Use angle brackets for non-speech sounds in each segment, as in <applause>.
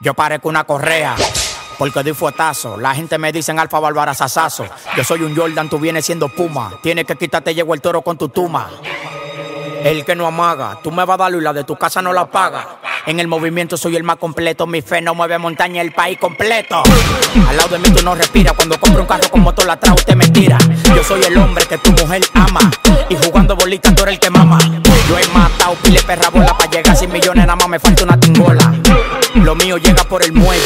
Yo parezco una correa. Porque doy fuetazo. La gente me dicen alfa bárbara sasazo. Yo soy un Jordan, tú vienes siendo puma. Tienes que quitarte, llego el toro con tu tuma. El que no amaga, tú me vas a dar y la de tu casa no la paga. En el movimiento soy el más completo, mi fe no mueve montaña, el país completo. Al lado de mí tú no respiras, cuando compro un carro con motor atrás usted me tira. Yo soy el hombre que tu mujer ama, y jugando bolita tú eres el que mama. Yo he matado pile perra bola para llegar 100 millones, nada más me falta una. Lo mío llega por el muelle,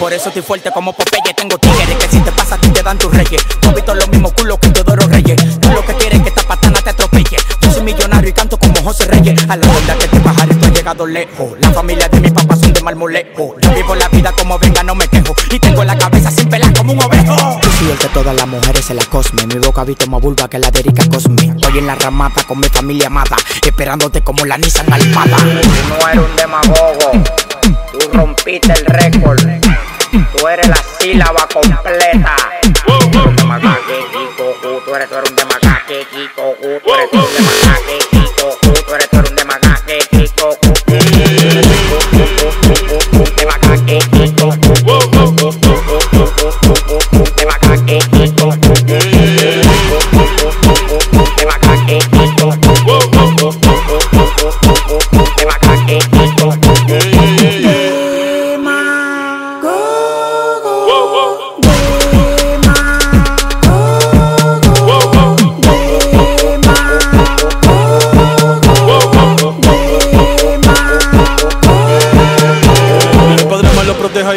por eso estoy fuerte como Popeye. Tengo tigres que si te pasa a ti te dan tus reyes. Tú visto los mismos culos que Teodoro Reyes. Tú lo que quieres es que esta patana te atropelle. Yo soy millonario y canto como José Reyes. A la hora que te bajaré, tú llegado lejos. La familia de mi papá son de marmolejo. Yo vivo la vida como venga, no me quejo. Y tengo la cabeza sin pelar como un ovejo. Yo soy el que todas las mujeres se la cosme. Mi boca visto más vulva que la de Erika Cosme. Estoy en la ramata con mi familia amada. Esperándote como la Nissan Almada. No eres un demagogo, tú rompiste el récord. Tú eres la sílaba completa.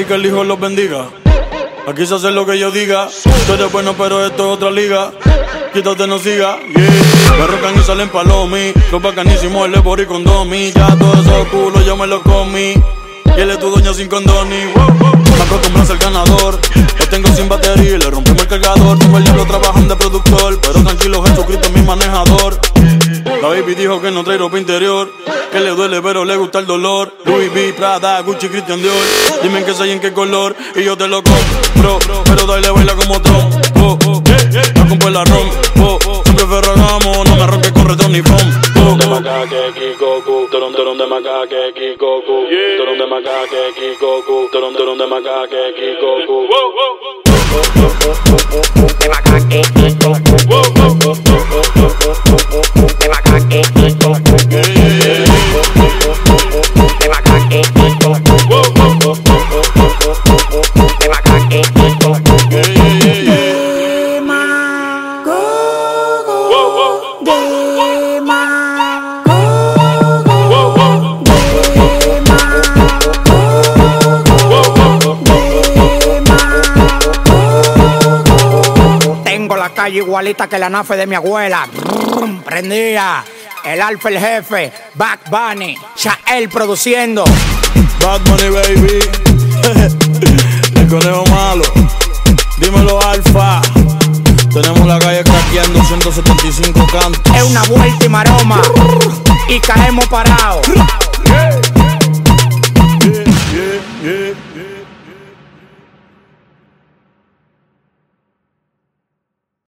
Que el hijo los bendiga. Aquí se hace lo que yo diga. Tú eres bueno, pero esto es otra liga. Quítate, no siga. Yeah. Me rocan y salen palomi. Los bacanísimos, el Ebori con Domi. Ya todos esos culos yo me los comí. Y él es tu dueño sin condoni. Me acostumbro a ser ganador. Lo tengo sin batería y le rompimos el cargador. Tengo el diablo trabajando de productor. Pero tranquilo, Jesucristo es mi manejador. La baby dijo que no trae ropa interior. Que le duele, pero le gusta el dolor. Louis V, Prada, Gucci, Christian Dior. Dime en qué soy y en qué color. Y yo te lo compro. Pero dale, baila como Trump. Oh, oh, no compro el arroz. Oh, oh, siempre ferragamo. No me ronques con retro ni. Oh, de macaque, Kikoku. Toron, toron de macaque, Kikoku. Toron de macaque, Kikoku. Toron, toron de macaque, Kikoku. Calle igualita que la nafe de mi abuela. Prendía. El alfa, el jefe. Back Bunny. Shael produciendo. Bad Money Baby. <laughs> el conejo malo. Dímelo, Alfa. Tenemos la calle craqueando 175 cantos. Es una vuelta y maroma. Y caemos parados.